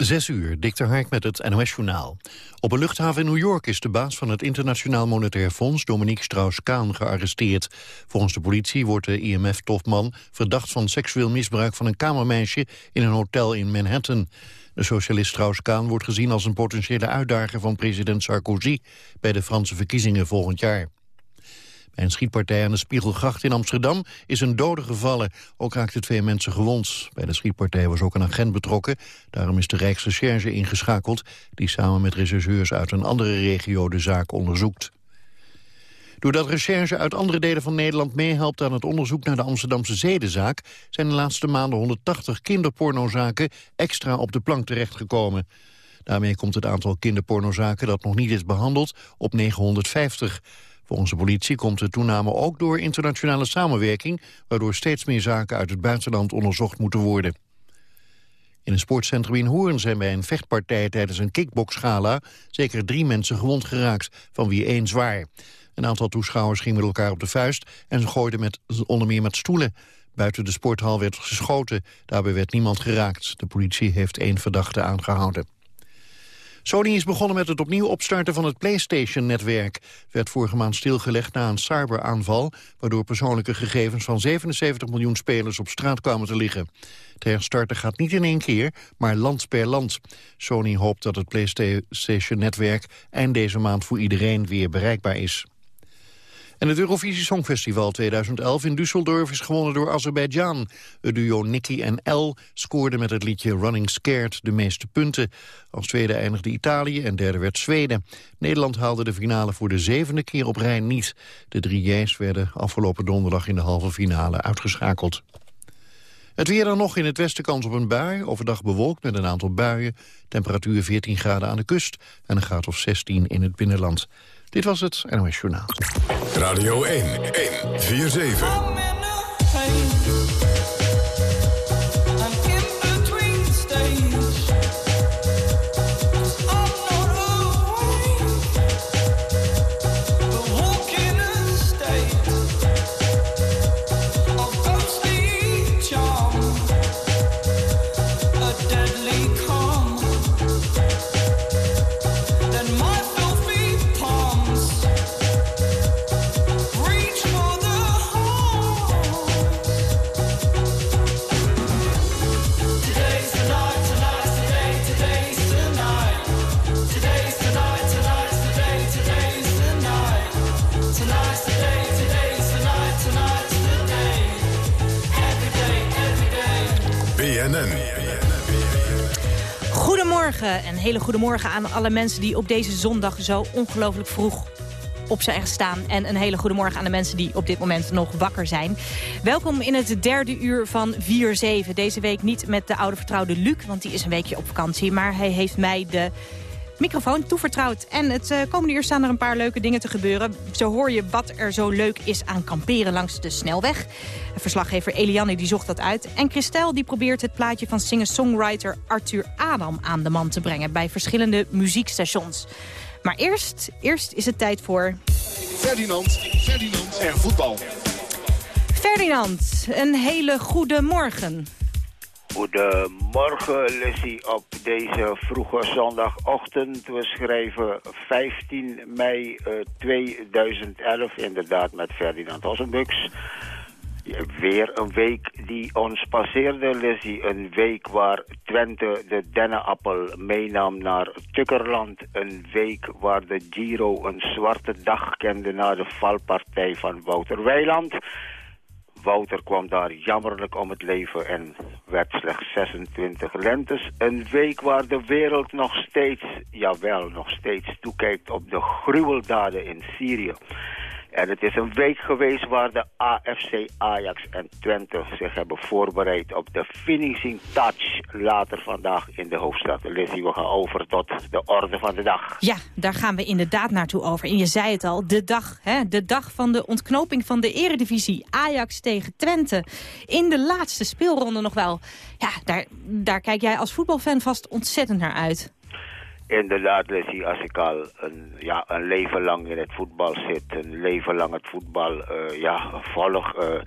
Zes uur, Dikter Hark met het NOS-journaal. Op een luchthaven in New York is de baas van het Internationaal Monetair Fonds... Dominique Strauss-Kaan gearresteerd. Volgens de politie wordt de IMF-topman verdacht van seksueel misbruik... van een kamermeisje in een hotel in Manhattan. De socialist Strauss-Kaan wordt gezien als een potentiële uitdager van president Sarkozy... bij de Franse verkiezingen volgend jaar. Bij een schietpartij aan de Spiegelgracht in Amsterdam is een dode gevallen. Ook raakten twee mensen gewond. Bij de schietpartij was ook een agent betrokken. Daarom is de Rijksrecherche ingeschakeld... die samen met rechercheurs uit een andere regio de zaak onderzoekt. Doordat recherche uit andere delen van Nederland meehelpt aan het onderzoek naar de Amsterdamse zedenzaak, zijn de laatste maanden 180 kinderpornozaken extra op de plank terechtgekomen. Daarmee komt het aantal kinderpornozaken dat nog niet is behandeld op 950. Volgens de politie komt de toename ook door internationale samenwerking... waardoor steeds meer zaken uit het buitenland onderzocht moeten worden. In een sportcentrum in Hoorn zijn bij een vechtpartij tijdens een kickboxgala... zeker drie mensen gewond geraakt, van wie één zwaar. Een aantal toeschouwers ging met elkaar op de vuist... en ze gooiden met, onder meer met stoelen. Buiten de sporthal werd geschoten. Daarbij werd niemand geraakt. De politie heeft één verdachte aangehouden. Sony is begonnen met het opnieuw opstarten van het PlayStation-netwerk. werd vorige maand stilgelegd na een cyberaanval... waardoor persoonlijke gegevens van 77 miljoen spelers op straat kwamen te liggen. Het herstarten gaat niet in één keer, maar land per land. Sony hoopt dat het PlayStation-netwerk eind deze maand voor iedereen weer bereikbaar is. En het Eurovisie Songfestival 2011 in Düsseldorf is gewonnen door Azerbeidzjan. Het duo Nicky en El scoorde met het liedje Running Scared de meeste punten. Als tweede eindigde Italië en derde werd Zweden. Nederland haalde de finale voor de zevende keer op rij niet. De drie J's werden afgelopen donderdag in de halve finale uitgeschakeld. Het weer dan nog in het westen kans op een bui. Overdag bewolkt met een aantal buien. Temperatuur 14 graden aan de kust en een graad of 16 in het binnenland. Dit was het NOS Journaal. Radio 1, 1, 4, 7. Goedemorgen en hele goedemorgen aan alle mensen die op deze zondag zo ongelooflijk vroeg op zijn staan. En een hele goede morgen aan de mensen die op dit moment nog wakker zijn. Welkom in het derde uur van 4-7. Deze week niet met de oude vertrouwde Luc, want die is een weekje op vakantie. Maar hij heeft mij de microfoon toevertrouwd. En het uh, komende uur staan er een paar leuke dingen te gebeuren. Zo hoor je wat er zo leuk is aan kamperen langs de snelweg. Verslaggever Eliane die zocht dat uit. En Christel die probeert het plaatje van singer-songwriter Arthur Adam aan de man te brengen... bij verschillende muziekstations. Maar eerst, eerst is het tijd voor... Ferdinand, Ferdinand en voetbal. Ferdinand, een hele goede morgen. Goedemorgen, Lissy, op deze vroege zondagochtend. We schrijven 15 mei 2011, eh, inderdaad met Ferdinand Ossenbux. Weer een week die ons passeerde, Lizzie. Een week waar Twente de dennenappel meenam naar Tukkerland. Een week waar de Giro een zwarte dag kende na de valpartij van Wouter Weiland. Wouter kwam daar jammerlijk om het leven en werd slechts 26 lentes. Een week waar de wereld nog steeds, jawel, nog steeds toekijkt op de gruweldaden in Syrië. En het is een week geweest waar de AFC Ajax en Twente zich hebben voorbereid op de finishing touch later vandaag in de hoofdstad. Lizzie, we gaan over tot de orde van de dag. Ja, daar gaan we inderdaad naartoe over. En je zei het al, de dag, hè, de dag van de ontknoping van de eredivisie. Ajax tegen Twente. In de laatste speelronde nog wel. Ja, daar, daar kijk jij als voetbalfan vast ontzettend naar uit. Inderdaad, Leslie, als ik al een, ja, een leven lang in het voetbal zit, een leven lang het voetbal uh, ja, volg, uh,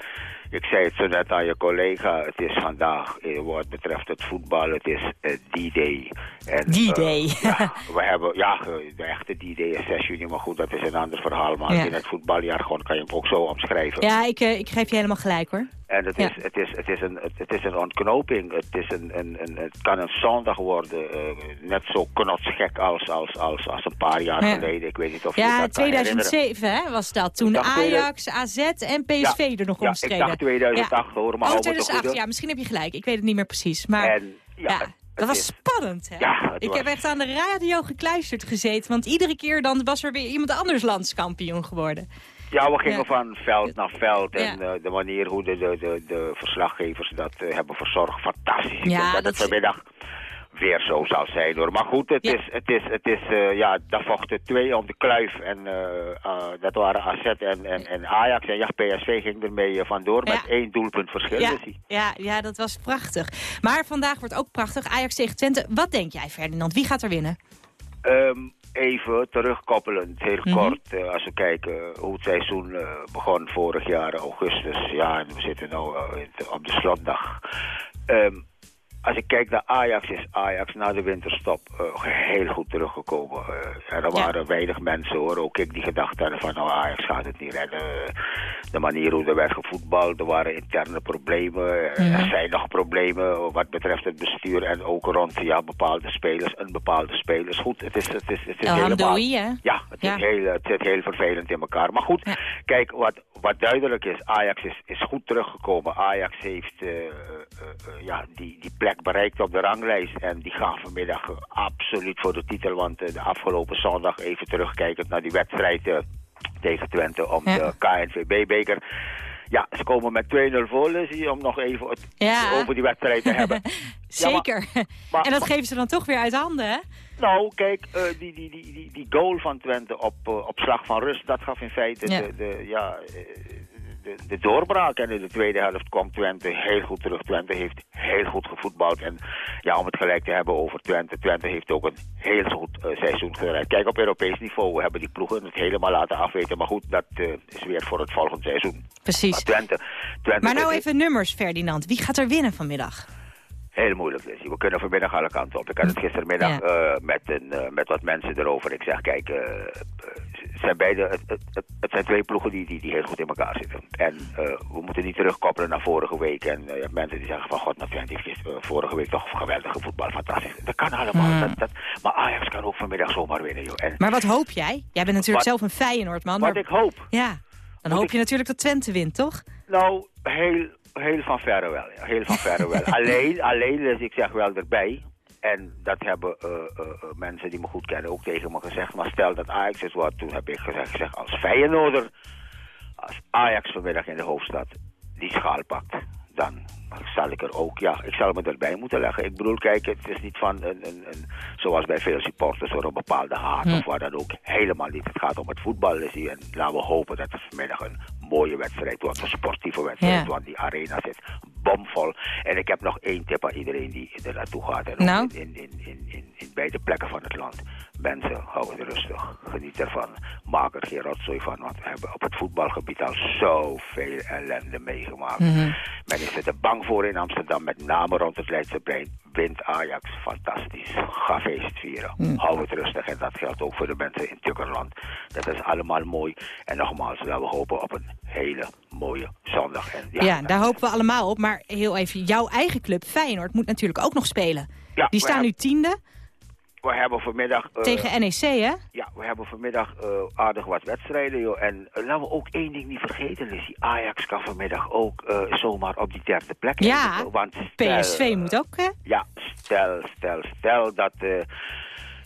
Ik zei het zo net aan je collega. Het is vandaag, eh, wat betreft het voetbal, het is eh, D-Day. En, D-Day. eh, ja, we hebben, ja, eh, de echte D-Day is 6 juni, maar goed, dat is een ander verhaal. Maar Ja. in het voetbaljargon kan je hem ook zo omschrijven. Ja, ik, eh, ik geef je helemaal gelijk hoor. En het, Ja. is, het, is, het, is een, het, is een ontknoping. Het, is een, een, een, het kan een zondag worden. eh, net zo knotsgek als, als, als, als een paar jaar Ja. geleden. Ik weet niet of je Ja, dat kan herinneren. 2007 hè, was dat. Toen dacht Ajax, AZ en PSV er nog omstreden. Ik dacht 2008 hoor, maar oh, hou me te 2008, goede. ja, misschien heb je gelijk. Ik weet het niet meer precies. Maar En, ja, ja, dat was spannend hè. Ja, ik was- heb echt aan de radio gekluisterd gezeten. Want iedere keer dan was er weer iemand anders landskampioen geworden. Ja, we gingen Ja. van veld naar veld. En Ja. eh, de manier hoe de, de, de, de verslaggevers dat eh, hebben verzorgd, fantastisch. Ik Ja, denk dat dat vanmiddag weer zo zal zijn hoor. Maar goed, het Ja. is, het is, het is eh, ja, daar vochten twee om de kluif. En eh, eh, dat waren AZ en, en, en Ajax. En ja, PSV ging ermee vandoor met één doelpunt verschil. Ja, ja, ja, dat was prachtig. Maar vandaag wordt ook prachtig. Ajax tegen Twente. Wat denk jij Ferdinand? Wie gaat er winnen? Ehm, even terugkoppelend, heel Mhm. kort, als we kijken hoe het seizoen begon vorig jaar, augustus. Ja, en we zitten nu op de slotdag. Ehm, als ik kijk naar Ajax, is Ajax na de winterstop eh, heel goed teruggekomen. Eh, er waren weinig mensen hoor, ook ik die gedacht hadden van nou Ajax gaat het niet redden. De manier hoe er werd gevoetbald, er waren interne problemen. Er Mhm. zijn nog problemen wat betreft het bestuur en ook rond ja, bepaalde spelers en bepaalde spelers. Goed, het is, het is, het is El helemaal... Hè? Ja, het, Ja. Is heel, het zit heel vervelend in elkaar. Maar goed, kijk, wat, wat duidelijk is, Ajax is, is goed teruggekomen. Ajax heeft eh, eh, eh, ja, die, die plek bereikt op de ranglijst. En die gaan vanmiddag absoluut voor de titel. Want de afgelopen zondag, even terugkijkend naar die wedstrijd tegen Twente om Ja. de KNVB-beker. Ja, ze komen met 2-0 voor, Lizzie, om nog even het Ja. over die wedstrijd te hebben. Ja, maar- Zeker. maar- en dat maar- geven ze dan toch weer uit handen, hè? Nou, kijk, eh, die, die, die, die, die goal van Twente op, eh, op slag van rust, dat gaf in feite Ja. de, de, ja, eh, de, de doorbraak. En in de tweede helft kwam Twente heel goed terug. Twente heeft heel goed gevoetbald. En ja, om het gelijk te hebben over Twente. Twente heeft ook een heel goed seizoen gereid. Kijk, op Europees niveau hebben die ploegen het helemaal laten afweten. Maar goed, dat is weer voor het volgende seizoen. Maar Precies. Twente, Twente Maar nou even nummers, Ferdinand. Wie gaat er winnen vanmiddag? Heel moeilijk, Lizzie. We kunnen vanmiddag alle kanten op. Ik had het gistermiddag Ja. eh, met, een, eh, met wat mensen erover. Ik zeg, kijk, eh, het zijn beide, het, het, het, zijn twee ploegen die, die, die heel goed in elkaar zitten. En we moeten niet terugkoppelen naar vorige week. En je hebt mensen die zeggen van, god, nou Twente heeft vorige week toch geweldige voetbal, fantastisch. Dat kan allemaal. Mm. Dat, dat, maar Ajax kan ook vanmiddag zomaar winnen, joh. En Maar wat hoop jij? Jij bent natuurlijk Wat- zelf een Feyenoordman. wat Maar... ik hoop, Ja, dan hoop ik- je natuurlijk dat Twente wint, toch? Nou, heel, heel van verre wel. Ja. Heel van verre wel. alleen, alleen, dus ik zeg wel erbij. En dat hebben eh, eh, eh, mensen die me goed kennen ook tegen me gezegd. Maar stel dat Ajax is wat, toen heb ik gezegd, zeg als Feyenoorder, als Ajax vanmiddag in de hoofdstad die schaal pakt, dan zal ik er ook, ja, ik zal me erbij moeten leggen. Ik bedoel, kijk, het is niet van een, een, een zoals bij veel supporters, hoor, een bepaalde haat of wat dan ook. Helemaal niet. Het gaat om het voetbal. En laten we hopen dat het vanmiddag een mooie wedstrijd wordt, een sportieve wedstrijd, Ja. want die arena zit bomvol. En ik heb nog één tip aan iedereen die er naartoe gaat. En ook Nou? in, in, in, in, in, in beide plekken van het land. Mensen, hou het rustig. Geniet ervan. Maak er geen rotzooi van. Want we hebben op het voetbalgebied al zoveel ellende meegemaakt. Mhm. Men is er bang voor in Amsterdam. Met name rond het Leidseplein. Wint Ajax. Fantastisch. Ga feest vieren. Mhm. Hou het rustig. En dat geldt ook voor de mensen in Tukkerland. Dat is allemaal mooi. En nogmaals, laten we hopen op een hele mooie zondag. En Ja, daar hopen we allemaal op. Maar heel even, jouw eigen club Feyenoord moet natuurlijk ook nog spelen. Ja, Die staan nu tiende We hebben vanmiddag... eh, tegen NEC, hè? Ja, we hebben vanmiddag eh, aardig wat wedstrijden, joh. En eh, laten we ook één ding niet vergeten, Lissy. Ajax kan vanmiddag ook zomaar op die derde plek Ja, eindigen, Want stel, PSV moet ook, hè? Ja, stel, stel, stel dat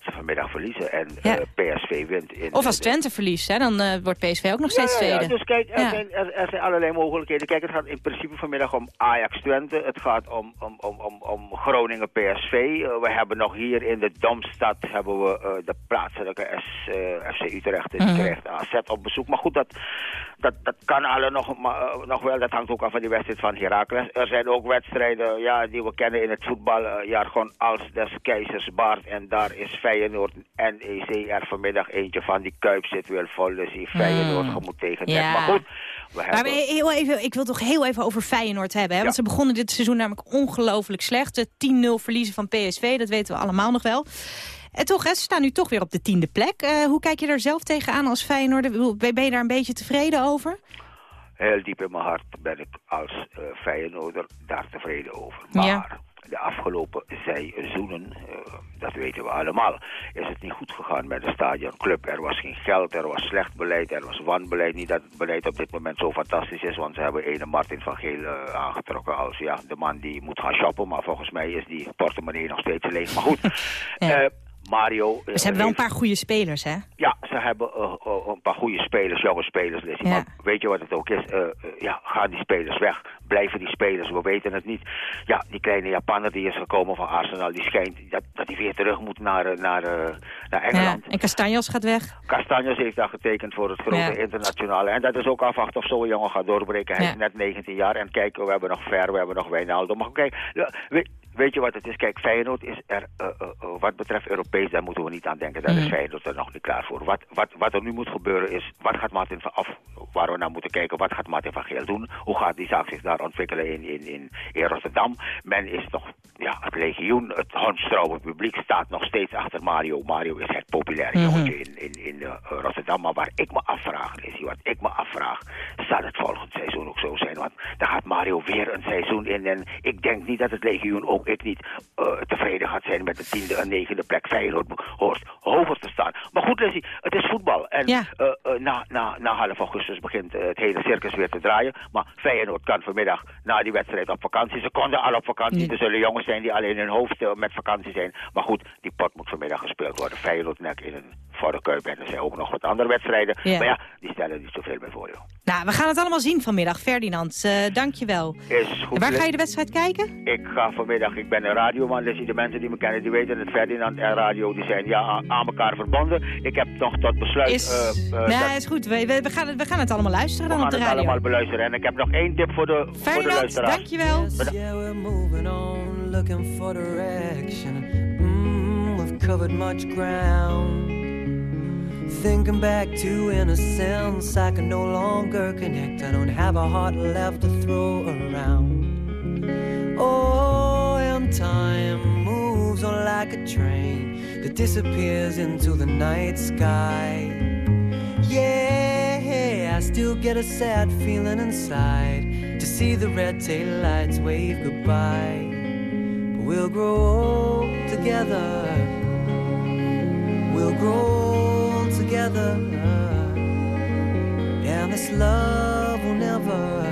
ze vanmiddag verliezen en Ja. eh, PSV wint. In, Of als Twente verliest, hè, dan eh, wordt PSV ook nog steeds ja, tweede. Dus kijk, er, zijn, er, er zijn allerlei mogelijkheden. Kijk, het gaat in principe vanmiddag om Ajax-Twente. Het gaat om, om, om, om, om Groningen-PSV. Eh, we hebben nog hier in de Domstad hebben we de plaatselijke S, FC Utrecht. En die Mhm. krijgt AZ op bezoek. Maar goed, dat, dat, dat kan alle nog, maar, eh, nog wel. Dat hangt ook af van die wedstrijd van Heracles. Er zijn ook wedstrijden ja, die we kennen in het voetbaljargon als des keizers baard. En daar is Feyenoord NEC er vanmiddag eentje van. Die Kuip zit wel vol, dus die Feyenoord je moet tegen Ja. Maar goed, we Maar hebben... heel even, ik wil toch heel even over Feyenoord hebben. Hè? Want Ja. ze begonnen dit seizoen namelijk ongelooflijk slecht. De 10-0 verliezen van PSV, dat weten we allemaal nog wel. En toch, hè, ze staan nu toch weer op de tiende plek. Eh, hoe kijk je er zelf tegenaan als Feyenoord? Ben je daar een beetje tevreden over? Heel diep in mijn hart ben ik als Feyenoorder daar tevreden over. Maar Ja. de afgelopen seizoenen, eh, dat weten we allemaal, is het niet goed gegaan met de stadionclub. Er was geen geld, er was slecht beleid, er was wanbeleid. Niet dat het beleid op dit moment zo fantastisch is, want ze hebben ene Martin van Geel aangetrokken als ja, de man die moet gaan shoppen. Maar volgens mij is die portemonnee nog steeds leeg. Maar goed, Ja. Mario... eh, Ze hebben wel een paar goede spelers, hè? ja, ze hebben eh, eh, een paar goede spelers, jonge spelers. Ja. Maar weet je wat het ook is? Ja, gaan die spelers weg? Blijven die spelers? We weten het niet. Ja, die kleine Japaner die is gekomen van Arsenal, die schijnt dat, dat hij weer terug moet naar, naar, naar Ja. Engeland. En Castanjos gaat weg. Castanjos heeft daar getekend voor het grote Ja. internationale. En dat is ook afwachten of zo'n jongen gaat doorbreken. Hij is net 19 jaar. En kijk, we hebben nog Ver, we hebben nog Wijnaldum. Maar kijk, weet, je wat het is? Kijk, Feyenoord is er, eh, eh, eh, wat betreft Europees, daar moeten we niet aan denken. Daar is Mhm. Feyenoord er nog niet klaar voor. Wat, wat, wat er nu moet gebeuren is, wat gaat Martin van af, waar we naar moeten kijken, wat gaat Martin van Geel doen? Hoe gaat die zaak zich daar ontwikkelen in, in, in, in Rotterdam? Men is nog, ja, het legioen, het hondstromen publiek staat nog steeds achter Mario. Mario is het populaire Mhm. jongetje in, in, in Rotterdam. Maar waar ik me afvraag, is wat ik me afvraag, zal het volgend seizoen ook zo zijn? Want dan gaat Mario weer een seizoen in. En ik denk niet dat het legioen, ook ik niet, eh, tevreden gaat zijn met de tiende en negende plek Feyenoord hoort hoger te staan. Maar goed, Leslie, het is voetbal. En Ja. eh, eh, na, na, na half augustus begint het hele circus weer te draaien. Maar Feyenoord kan vanmiddag na die wedstrijd op vakantie. Ze konden al op vakantie. Er zullen jongens zijn die alleen in hun hoofd met vakantie zijn. Maar goed, die pot moet vanmiddag gespeeld worden. Feyenoord nek in een voor de Kuip. En er zijn ook nog wat andere wedstrijden. Ja. Maar ja, die stellen niet zoveel bij voor, joh. Nou, we gaan het allemaal zien vanmiddag. Ferdinand, eh dank je wel. Is goed. En waar ga je de wedstrijd kijken? Ik ga vanmiddag, ik ben een radioman, dus de mensen die me kennen, die weten het. Ferdinand en radio, die zijn ja, aan, aan elkaar verbonden. Ik heb nog tot besluit... Is... nee, dat- is goed. We, we, we gaan het, we gaan het allemaal luisteren we dan gaan op de het radio. allemaal beluisteren. En ik heb nog één tip voor de, voor de Ferdinand, luisteraars. dankjewel. Yes, yeah, we're moving on, looking for direction. Mm, we've covered much ground. Thinking back to innocence, I can no longer connect. I don't have a heart left to throw around. Oh, and time moves on like a train that disappears into the night sky. Yeah, I still get a sad feeling inside to see the red tail lights wave goodbye. But we'll grow old together. We'll grow old together. And this love will never,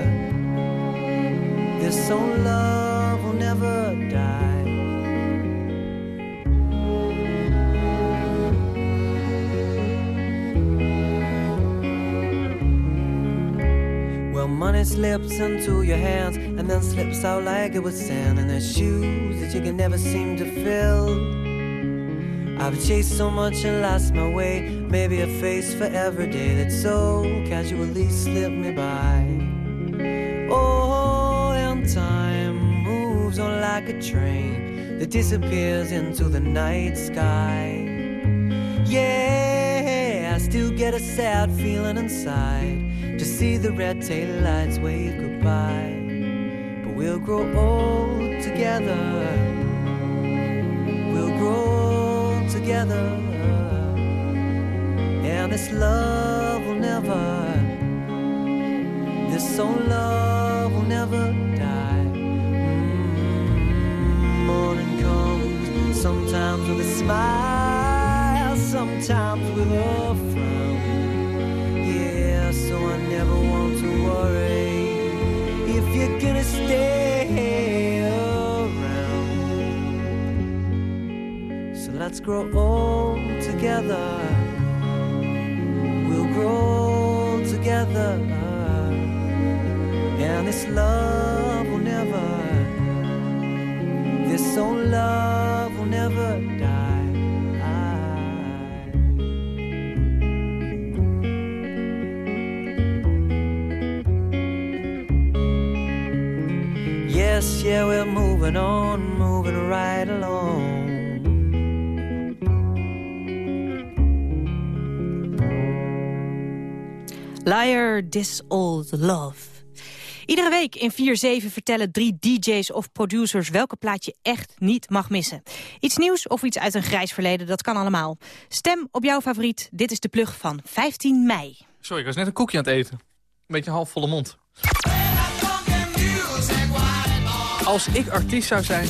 this old love never die. Well, money slips into your hands and then slips out like it was sand. And there's shoes that you can never seem to fill. I've chased so much and lost my way. Maybe a face for every day that so casually slipped me by. Like a train that disappears into the night sky. Yeah, I still get a sad feeling inside to see the red tail lights wave goodbye. But we'll grow old together. We'll grow old together. And this love will never, this old love will never morning comes sometimes with a smile, sometimes with a frown. Yeah, so I never want to worry if you're gonna stay around. So let's grow old together. We'll grow together. And this love old love will never die. Yes, yeah, we're moving on, moving right along. Liar, This Old Love. Iedere week in 4-7 vertellen drie DJ's of producers welke plaat je echt niet mag missen. Iets nieuws of iets uit een grijs verleden, dat kan allemaal. Stem op jouw favoriet. Dit is de plug van 15 mei. Sorry, ik was net een koekje aan het eten. Een beetje half volle mond. Als ik artiest zou zijn,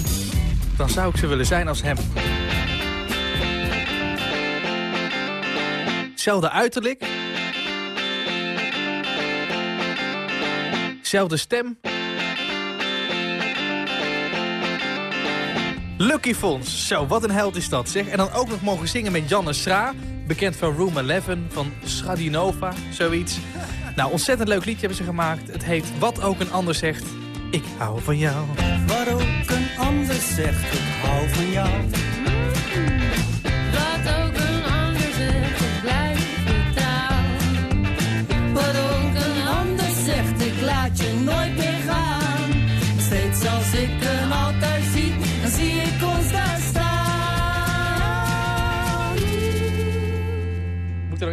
dan zou ik ze willen zijn als hem. Zelfde uiterlijk. Zelfde stem. Lucky Fons. Zo, wat een held is dat, zeg. En dan ook nog mogen zingen met Janne Sra. Bekend van Room 11, van Schradinova, zoiets. Nou, ontzettend leuk liedje hebben ze gemaakt. Het heet Wat ook een ander zegt. Ik hou van jou. Wat ook een ander zegt, ik hou van jou.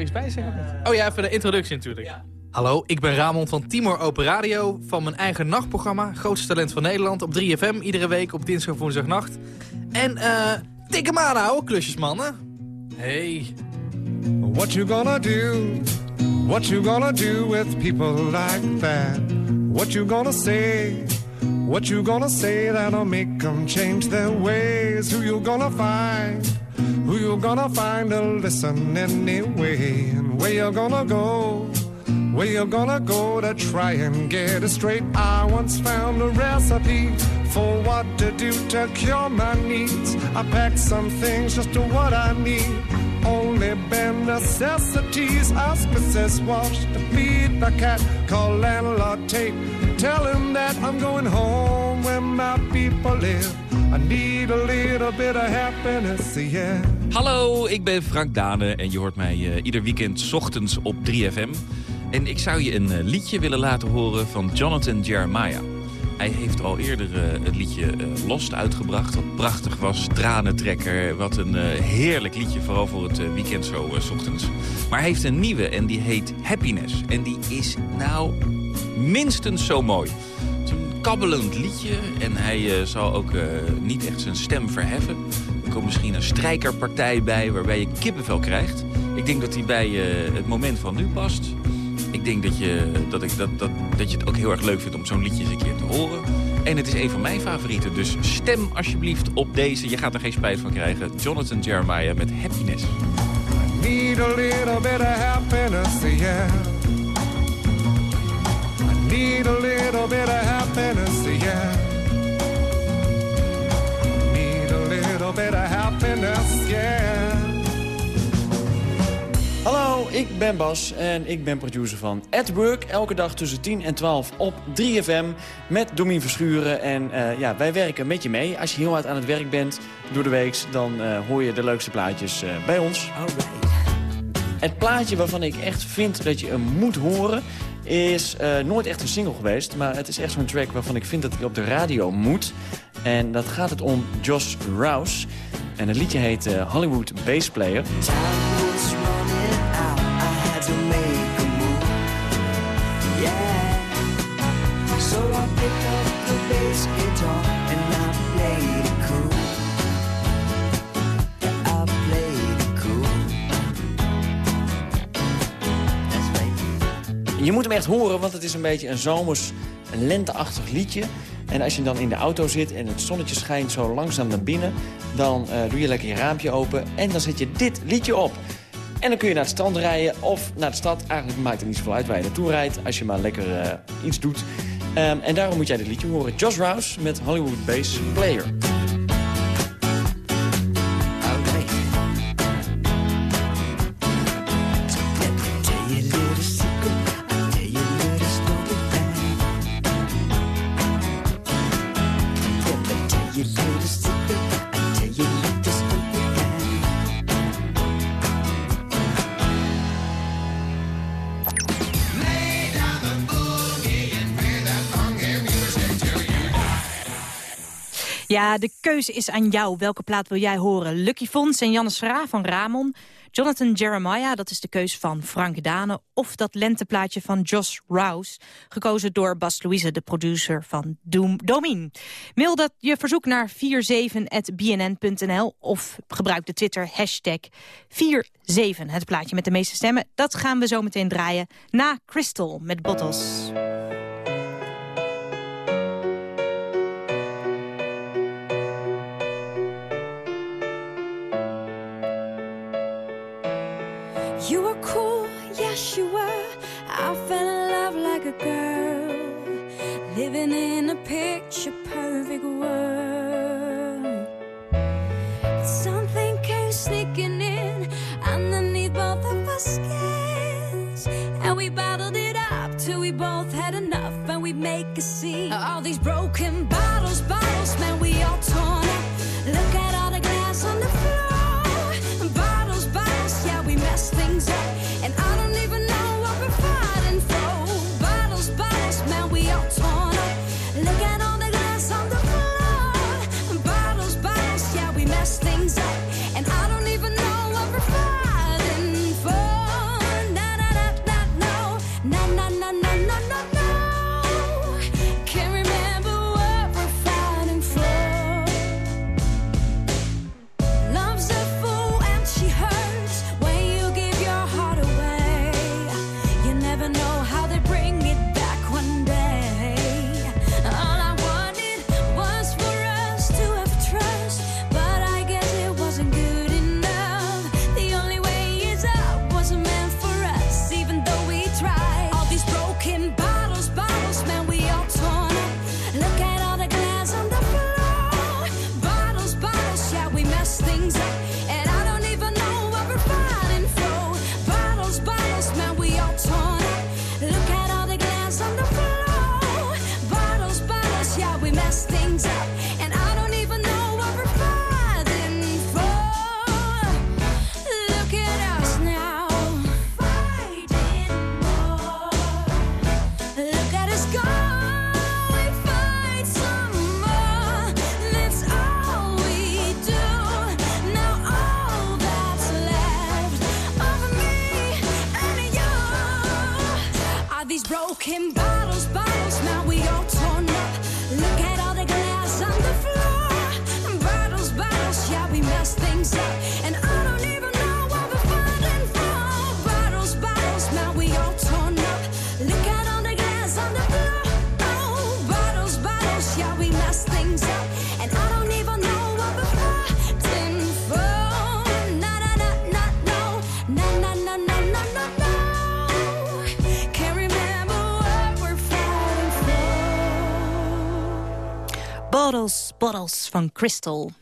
Iets bij zeggen? Oh ja, even de introductie natuurlijk. Hallo, ik ben Ramon van Timor Open Radio. Van mijn eigen nachtprogramma, Grootste Talent van Nederland. Op 3FM, iedere week op dinsdag en woensdagnacht. En eh, tik hem aan, ouwe klusjesmannen. Hey. What you gonna do? What you gonna do with people like that? What you gonna say? What you gonna say that'll make them change their ways? Who you gonna find? Who you gonna find to listen anyway? And where you gonna go? Where you gonna go to try and get it straight? I once found a recipe for what to do to cure my needs. I packed some things just to what I need. Only bare necessities. Ask Mrs. Wash to feed the cat. Call landlord Tate. Tell him that I'm going home where my people live. I need a little bit of happiness, yeah. Hallo, ik ben Frank Dane en je hoort mij eh, ieder weekend ochtends op 3FM. En ik zou je een eh, liedje willen laten horen van Jonathan Jeremiah. Hij heeft al eerder eh, het liedje Lost uitgebracht, wat prachtig was. Tranentrekker, wat een heerlijk liedje, vooral voor het weekend zo ochtends. Maar hij heeft een nieuwe en die heet Happiness. En die is nou minstens zo mooi. Kabbelend liedje en hij eh, zal ook eh, niet echt zijn stem verheffen. Er komt misschien een strijkerpartij bij waarbij je kippenvel krijgt. Ik denk dat hij bij eh, het moment van nu past. Ik denk dat je, dat, ik, dat, dat, dat je het ook heel erg leuk vindt om zo'n liedje eens een keer te horen. En het is een van mijn favorieten, dus stem alsjeblieft op deze. Je gaat er geen spijt van krijgen. Jonathan Jeremiah met Happiness. Need a little bit of happiness, yeah. Need a little bit of happiness, yeah. Need a little bit of happiness, yeah. Hallo, ik ben Bas en ik ben producer van At Work. Elke dag tussen 10 en 12 op 3FM met Domien Verschuren. En eh, ja, wij werken met je mee. Als je heel hard aan het werk bent door de week, dan eh, hoor je de leukste plaatjes eh, bij ons. Het plaatje waarvan ik echt vind dat je hem moet horen... is eh, nooit echt een single geweest. Maar het is echt zo'n track waarvan ik vind dat hij op de radio moet. En dat gaat het om Josh Rouse. En het liedje heet eh, Hollywood Bass Player. Je moet hem echt horen, want het is een beetje een zomers, een lenteachtig liedje. En als je dan in de auto zit en het zonnetje schijnt zo langzaam naar binnen... dan eh, doe je lekker je raampje open en dan zet je dit liedje op. En dan kun je naar het strand rijden of naar de stad. Eigenlijk maakt het niet zoveel uit waar je naartoe rijdt... als je maar lekker eh, iets doet. Ehm, en daarom moet jij dit liedje horen. Josh Rouse met Hollywood Bass Player. Ja, de keuze is aan jou. Welke plaat wil jij horen? Lucky Fons en Jannes Vera van Ramon. Jonathan Jeremiah, dat is de keuze van Frank Dane. Of dat lenteplaatje van Josh Rouse. Gekozen door Bas Louise, de producer van Doom, Domin. Mail dat je verzoek naar 47.bnn.nl. Of gebruik de Twitter hashtag 47. Het plaatje met de meeste stemmen. Dat gaan we zo meteen draaien na Crystal met Bottles. You were cool, yes you were. I fell in love like a girl, living in a picture perfect world. But something came sneaking in underneath both of our skins, and we bottled it up till we both had enough, and we make a scene. All these broken bottles, bottles, man, we all torn up. Look at all the glass on the floor contact. Bottles, Bottles van Crystal.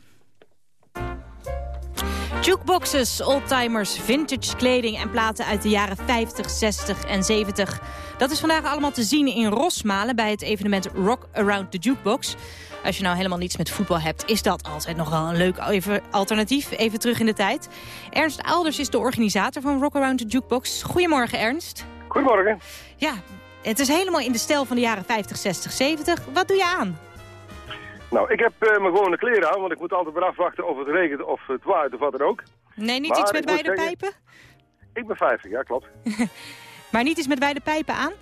Jukeboxes, oldtimers, vintage kleding en platen uit de jaren 50, 60 en 70. Dat is vandaag allemaal te zien in Rosmalen bij het evenement Rock Around the Jukebox. Als je nou helemaal niets met voetbal hebt, is dat altijd nog wel een leuk even alternatief. Even terug in de tijd. Ernst Alders is de organisator van Rock Around the Jukebox. Goedemorgen Ernst. Goedemorgen. Ja, het is helemaal in de stijl van de jaren 50, 60, 70. Wat doe je aan? Nou, ik heb eh, mijn gewone kleren aan, want ik moet altijd maar afwachten of het regent of het waait of wat dan ook. Nee, niet Maar iets met beide zeggen- pijpen? Ik ben 50, ja klopt. Maar niet iets met beide pijpen aan?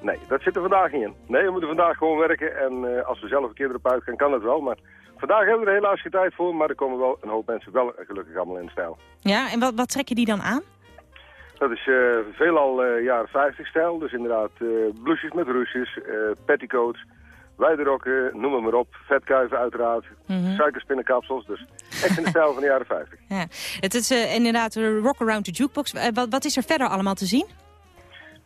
Nee, dat zit er vandaag niet in. Nee, we moeten vandaag gewoon werken en eh, als we zelf een keer erop uit gaan, kan dat wel. Maar vandaag hebben we er helaas geen tijd voor, maar er komen wel een hoop mensen wel gelukkig allemaal in stijl. Ja, en wat, wat trek je die dan aan? Dat is eh, veelal jaren 50 stijl, dus inderdaad blouses met ruches, petticoats, wijde rokken, noem het maar op, vetkuiven uiteraard, Mhm. suikerspinnenkapsels, dus echt in de stijl van de jaren 50. Ja. Het is eh, inderdaad eh, Rock Around the Jukebox. Eh, wat, wat is er verder allemaal te zien?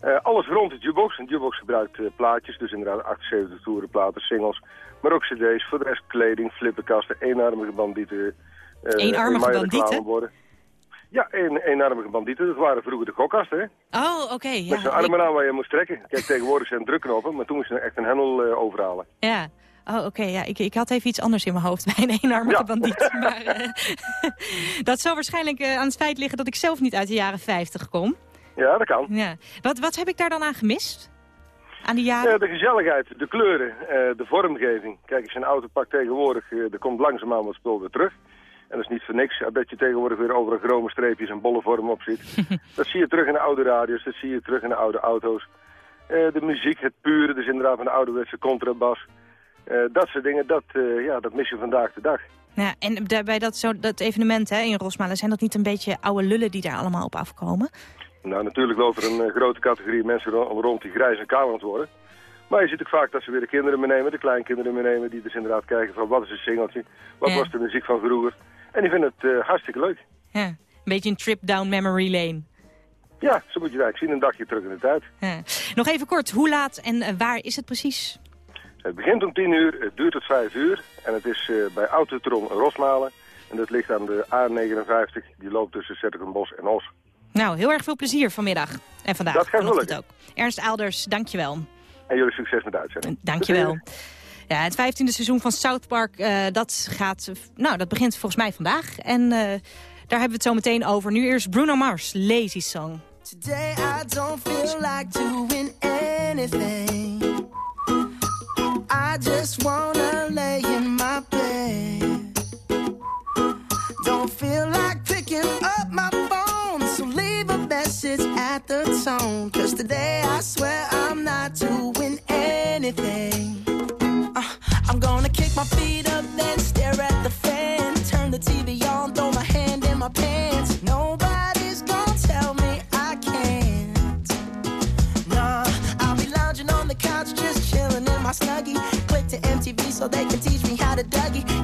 Eh, alles rond de jukebox. Een jukebox gebruikt plaatjes, dus inderdaad 78 toeren, platen, singles. Maar ook cd's, voor de rest kleding, flippenkasten, eenarmige bandieten. Eenarmige bandieten? Ja, een, eenarmige bandieten. Dat waren vroeger de gokkasten, hè? Oh, oké. ja. Met zo'n armen aan waar je moest trekken. Kijk, tegenwoordig zijn het drukknoppen, maar toen moest je echt een hendel eh, overhalen. Ja. Oh, oké. Ja, ik, ik had even iets anders in mijn hoofd bij een eenarmige Ja. bandiet. Maar eh, dat zal waarschijnlijk eh, aan het feit liggen dat ik zelf niet uit de jaren 50 kom. Ja, dat kan. Ja. Wat, wat heb ik daar dan aan gemist? aan die jaren? Eh, de gezelligheid, de kleuren, de vormgeving. Kijk, als je een auto pakt tegenwoordig, er komt langzaamaan wat spul weer terug. En dat is niet voor niks, dat je tegenwoordig weer over een chrome streepjes en bolle vorm op zit. dat zie je terug in de oude radio's, dat zie je terug in de oude auto's. Eh, de muziek, het pure, dus inderdaad van de ouderwetse contrabas. Eh, dat soort dingen, dat, eh, ja, dat mis je vandaag de dag. Ja, en daar- bij dat, zo, dat evenement hè, in Rosmalen, zijn dat niet een beetje oude lullen die daar allemaal op afkomen? Nou, natuurlijk loopt er een grote categorie mensen ro- rond die grijs en kaal aan het worden. Maar je ziet ook vaak dat ze weer de kinderen meenemen, de kleinkinderen meenemen... die dus inderdaad kijken van wat is een singeltje, wat Ja. was de muziek van vroeger. En die vinden het eh, hartstikke leuk. Ja, een beetje een trip down memory lane. Ja, zo moet je het eigenlijk zien, een dagje terug in de tijd. Ja. Nog even kort, hoe laat en eh, waar is het precies? Het begint om 10 uur, het duurt tot 5 uur. En het is eh, bij Autotron Rosmalen. En dat ligt aan de A59, die loopt tussen Zettergenbos en Os. Nou, heel erg veel plezier vanmiddag en vandaag. Dat gaat ook. Ernst Aalders, dankjewel. En jullie succes met de uitzending. Dankjewel. Ja, het vijftiende seizoen van South Park, eh, dat, gaat, nou, dat begint volgens mij vandaag. En eh, daar hebben we het zo meteen over. Nu eerst Bruno Mars, Lazy Song. Today I don't feel like doing anything. I just wanna lay in my bed. Don't feel like picking up my phone, so leave a message at the tone. Cause today I swear I'm not doing anything. So they can teach me how to Dougie.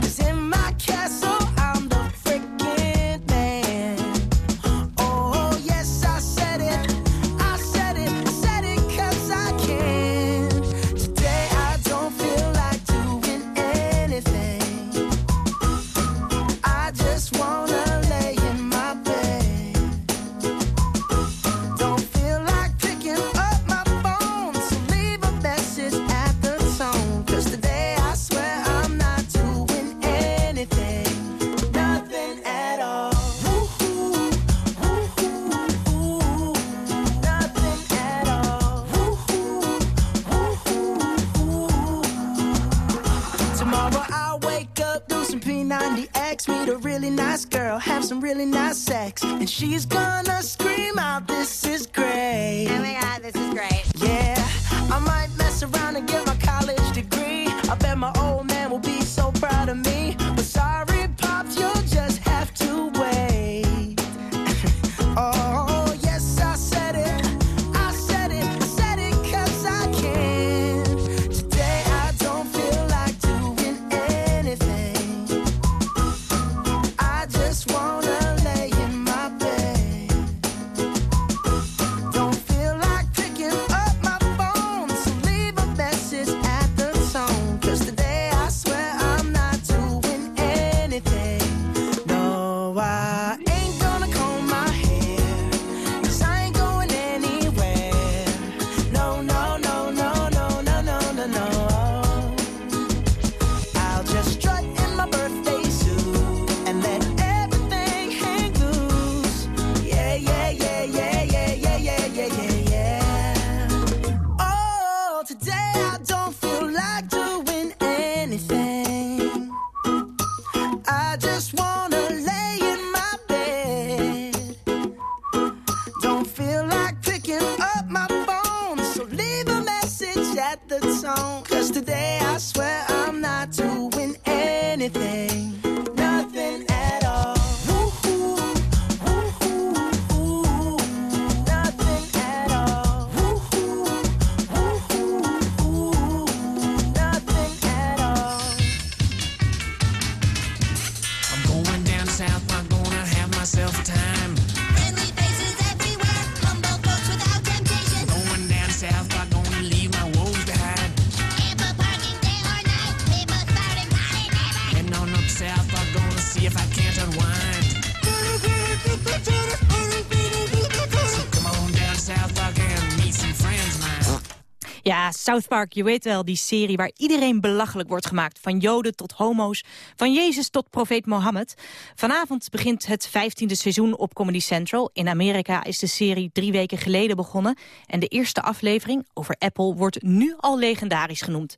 South Park, je weet wel, die serie waar iedereen belachelijk wordt gemaakt. Van joden tot homo's, van Jezus tot profeet Mohammed. Vanavond begint het vijftiende seizoen op Comedy Central. In Amerika is de serie drie weken geleden begonnen. En de eerste aflevering over Apple wordt nu al legendarisch genoemd.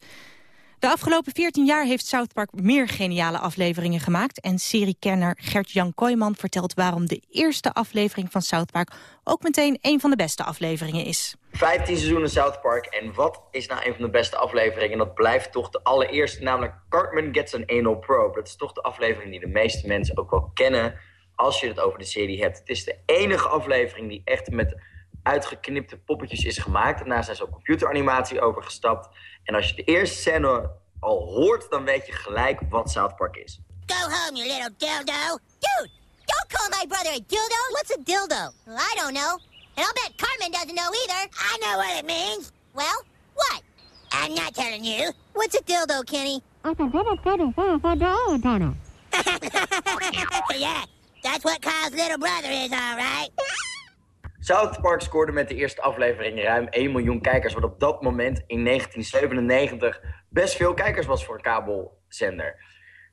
De afgelopen 14 jaar heeft South Park meer geniale afleveringen gemaakt. En seriekenner Gert-Jan Kooijman vertelt waarom de eerste aflevering van South Park ook meteen een van de beste afleveringen is. 15 seizoenen South Park. En wat is nou een van de beste afleveringen? En dat blijft toch de allereerste, namelijk Cartman Gets an Anal Probe. Dat is toch de aflevering die de meeste mensen ook wel kennen als je het over de serie hebt. Het is de enige aflevering die echt met uitgeknipte poppetjes is gemaakt. Daarna zijn ze op computeranimatie overgestapt. En als je de eerste scène al hoort, dan weet je gelijk wat South Park is. Go home, you little dildo. Dude, don't call my brother a dildo. What's a dildo? I don't know. And I'll bet Carmen doesn't know either. I know what it means. Well, what? I'm not telling you. What's a dildo, Kenny? yeah, that's what Kyle's little brother is, all right. South Park scoorde met de eerste aflevering ruim 1 miljoen kijkers, wat op dat moment in 1997 best veel kijkers was voor een kabelzender.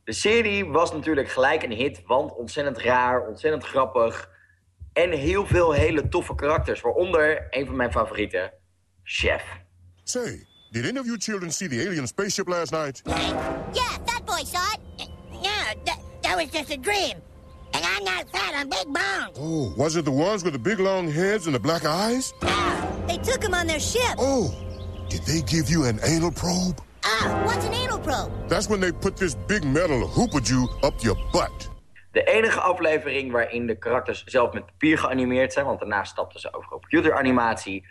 De serie was natuurlijk gelijk een hit, want ontzettend raar, ontzettend grappig en heel veel hele toffe karakters, waaronder een van mijn favorieten, Chef. Say, did any of you children see the alien spaceship last night? Yeah, that boy saw it. Yeah, that, that was just a dream. And I'm not fat, I'm big boned. Oh, was it the ones with the big long heads and the black eyes? They took him on their ship. Oh, did they give you an anal probe? Ah, what's an anal probe? That's when they put this big metal hoopadew up your butt. De enige aflevering waarin de karakters zelf met papier geanimeerd zijn, want daarna stapten ze over op computeranimatie,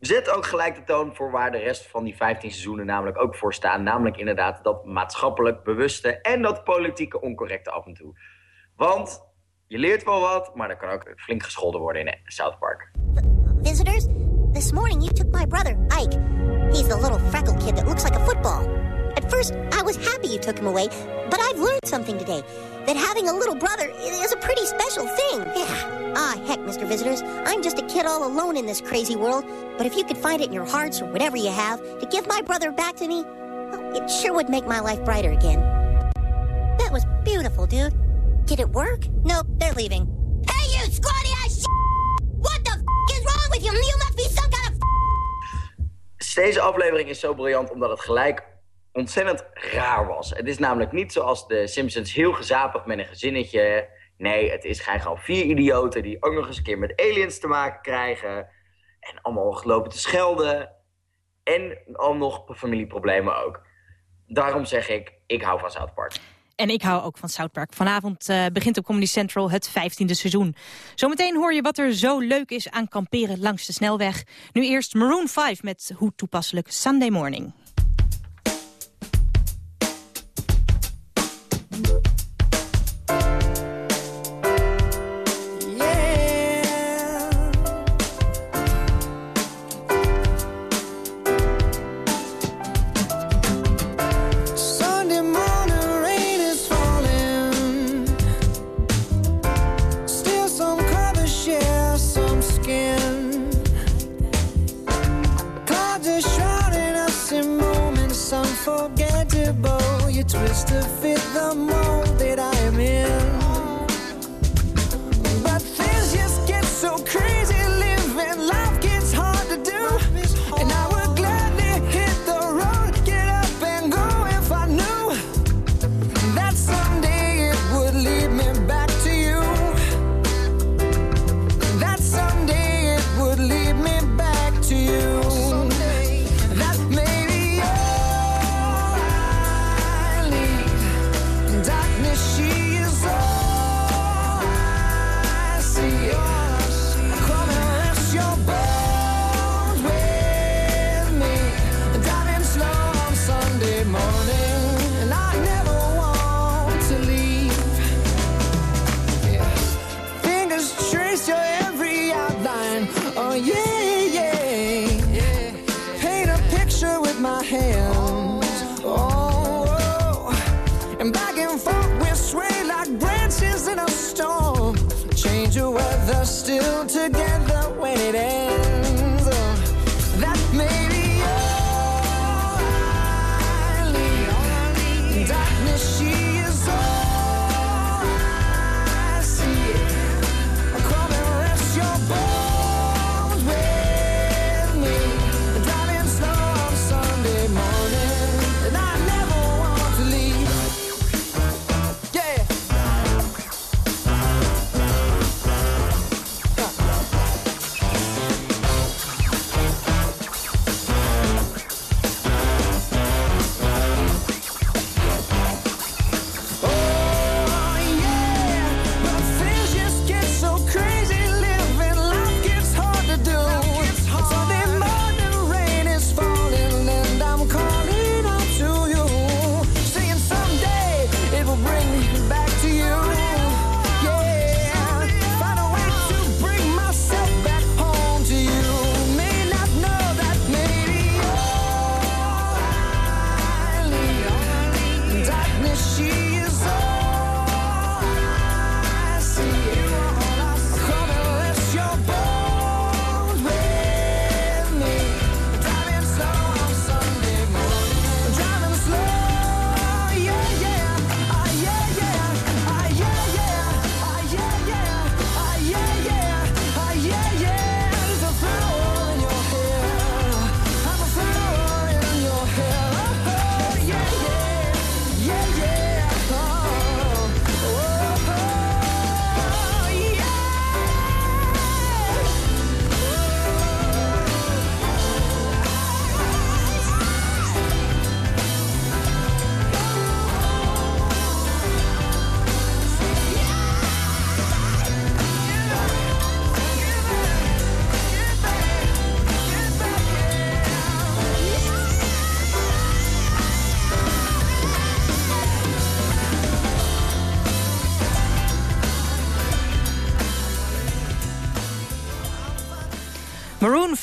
zet ook gelijk de toon voor waar de rest van die 15 seizoenen namelijk ook voor staan. Namelijk inderdaad dat maatschappelijk bewuste en dat politieke oncorrecte af en toe. Want je leert wel wat, maar er kan ook flink gescholden worden in South Park. Visitors, this morning you took my brother, Ike. He's the little freckle kid that looks like a football. At first, I was happy you took him away, but I've learned something today. That having a little brother is a pretty special thing. Yeah. Ah, heck, Mr. Visitors, I'm just a kid all alone in this crazy world. But if you could find it in your hearts or whatever you have to give my brother back to me, well, it sure would make my life brighter again. That was beautiful, dude. Did it work? Nope, they're leaving. Hey, you squatty ass! What the is wrong with you? You must be some kind of Deze aflevering is zo briljant omdat het gelijk ontzettend raar was. Het is namelijk niet zoals de Simpsons heel gezapig met een gezinnetje. Nee, het is gewoon vier idioten die ook nog eens een keer met aliens te maken krijgen. En allemaal gelopen te schelden. En al nog familieproblemen ook. Daarom zeg ik, ik hou van South Park. En ik hou ook van South Park. Vanavond eh, begint op Comedy Central het 15e seizoen. Zometeen hoor je wat er zo leuk is aan kamperen langs de snelweg. Nu eerst Maroon 5 met hoe toepasselijk Sunday Morning.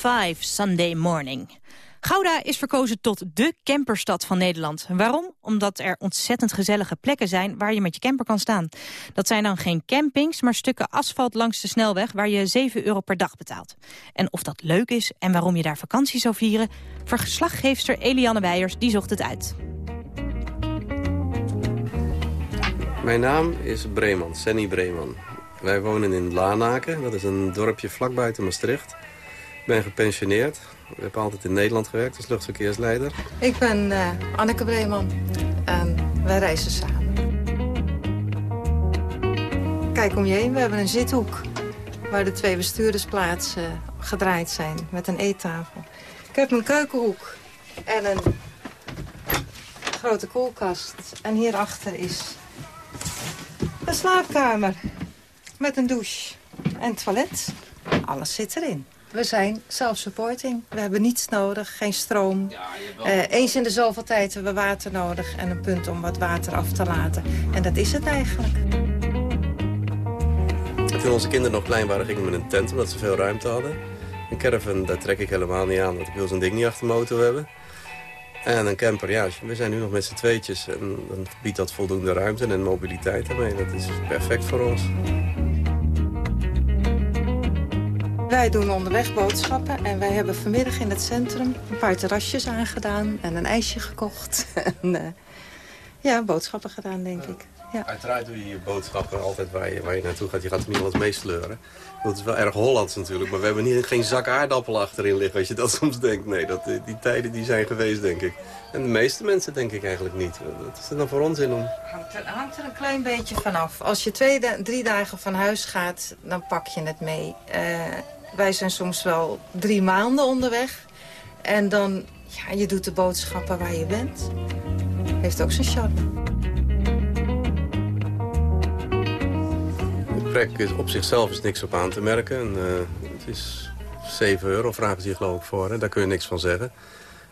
5, Sunday Morning. Gouda is verkozen tot de camperstad van Nederland. Waarom? Omdat er ontzettend gezellige plekken zijn waar je met je camper kan staan. Dat zijn dan geen campings, maar stukken asfalt langs de snelweg waar je 7 euro per dag betaalt. En of dat leuk is en waarom je daar vakantie zou vieren, verslaggeefster Eliane Weijers die zocht het uit. Mijn naam is Breeman, Senny Breeman. Wij wonen in Lanaken, dat is een dorpje vlak buiten Maastricht. Ik ben gepensioneerd. Ik heb altijd in Nederland gewerkt als luchtverkeersleider. Ik ben eh, Anneke Breeman en wij reizen samen. Kijk om je heen, we hebben een zithoek waar de twee bestuurdersplaatsen gedraaid zijn met een eettafel. Ik heb een keukenhoek en een grote koelkast. En hierachter is een slaapkamer met een douche en toilet. Alles zit erin. We zijn self-supporting. We hebben niets nodig, geen stroom. Eh, eens in de zoveel tijd hebben we water nodig en een punt om wat water af te laten. En dat is het eigenlijk. Toen onze kinderen nog klein waren, gingen we met een tent omdat ze veel ruimte hadden. Een caravan, daar trek ik helemaal niet aan, want ik wil zo'n ding niet achter mijn auto hebben. En een camper, ja, we zijn nu nog met z'n tweetjes. En dan biedt dat voldoende ruimte en mobiliteit daarmee. Dat is perfect voor ons. Wij doen onderweg boodschappen en wij hebben vanmiddag in het centrum een paar terrasjes aangedaan en een ijsje gekocht. en, eh, ja, boodschappen gedaan, denk ik. Ja. Uiteraard doe je je boodschappen altijd waar je, waar je naartoe gaat. Je gaat er niet alles meesleuren. Dat is wel erg Hollands natuurlijk. Maar we hebben niet, geen zak aardappelen achterin liggen als je dat soms denkt. Nee, dat, eh, die tijden die zijn geweest, denk ik. En de meeste mensen denk ik eigenlijk niet. Wat is er dan voor onzin om? Hangt er, hangt er een klein beetje vanaf. Als je twee, drie dagen van huis gaat, dan pak je het mee. Eh, wij zijn soms wel drie maanden onderweg. En dan, ja, je doet de boodschappen waar je bent. Heeft ook zijn charme. De plek is op zichzelf is niks op aan te merken. En, eh, het is 7 euro, vragen ze hier geloof ik voor. Hè? Daar kun je niks van zeggen.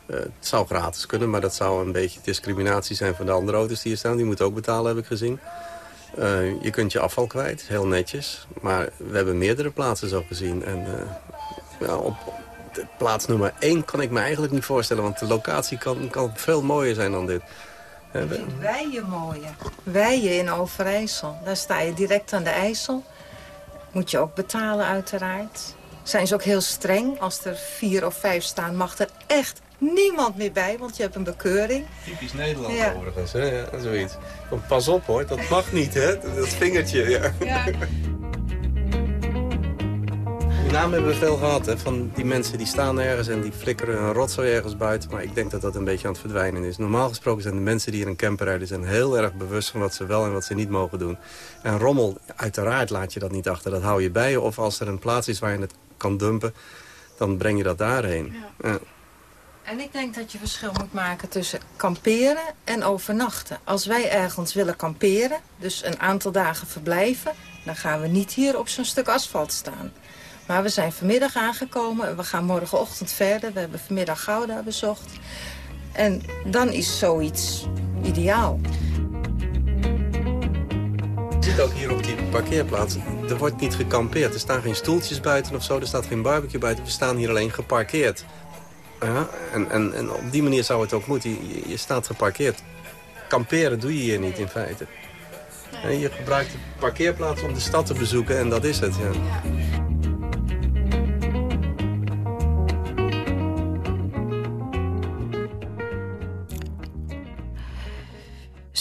Eh, het zou gratis kunnen, maar dat zou een beetje discriminatie zijn van de andere auto's die hier staan. Die moeten ook betalen, heb ik gezien. Eh, je kunt je afval kwijt, heel netjes. Maar we hebben meerdere plaatsen zo gezien. En eh, ja, op plaats nummer 1 kan ik me eigenlijk niet voorstellen. Want de locatie kan, kan veel mooier zijn dan dit. Hè, we- Weijen mooie. Weijen in Overijssel. Daar sta je direct aan de IJssel. Moet je ook betalen uiteraard. Zijn ze ook heel streng. Als er vier of vijf staan mag er echt niemand meer bij. Want je hebt een bekeuring. Typisch Nederland Ja. overigens, hè? Ja, zoiets. Want pas op hoor, dat mag niet, hè? Dat vingertje, ja. Die naam hebben we veel gehad, hè? Van die mensen die staan ergens en die flikkeren een rotzooi ergens buiten. Maar ik denk dat dat een beetje aan het verdwijnen is. Normaal gesproken zijn de mensen die in een camper rijden... zijn heel erg bewust van wat ze wel en wat ze niet mogen doen. En rommel, uiteraard laat je dat niet achter. Dat hou je bij je. Of als er een plaats is waar je het kan dumpen, dan breng je dat daarheen. Ja. En ik denk dat je verschil moet maken tussen kamperen en overnachten. Als wij ergens willen kamperen, dus een aantal dagen verblijven... dan gaan we niet hier op zo'n stuk asfalt staan. Maar we zijn vanmiddag aangekomen en we gaan morgenochtend verder. We hebben vanmiddag Gouda bezocht. En dan is zoiets ideaal. Je ziet ook hier op die parkeerplaats, er wordt niet gekampeerd. Er staan geen stoeltjes buiten of zo, er staat geen barbecue buiten. We staan hier alleen geparkeerd. Ja, en, en, en op die manier zou het ook moeten. Je, je staat geparkeerd. Kamperen doe je hier niet in feite. En je gebruikt de parkeerplaats om de stad te bezoeken en dat is het. Ja.